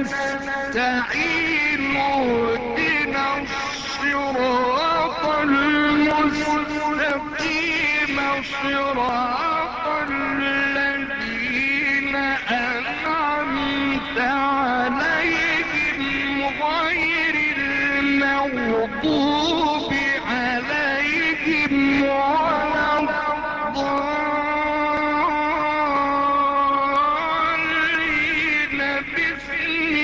نستعين اهدنا الصراط الذين أنعمت عليهم غير عليهم بسم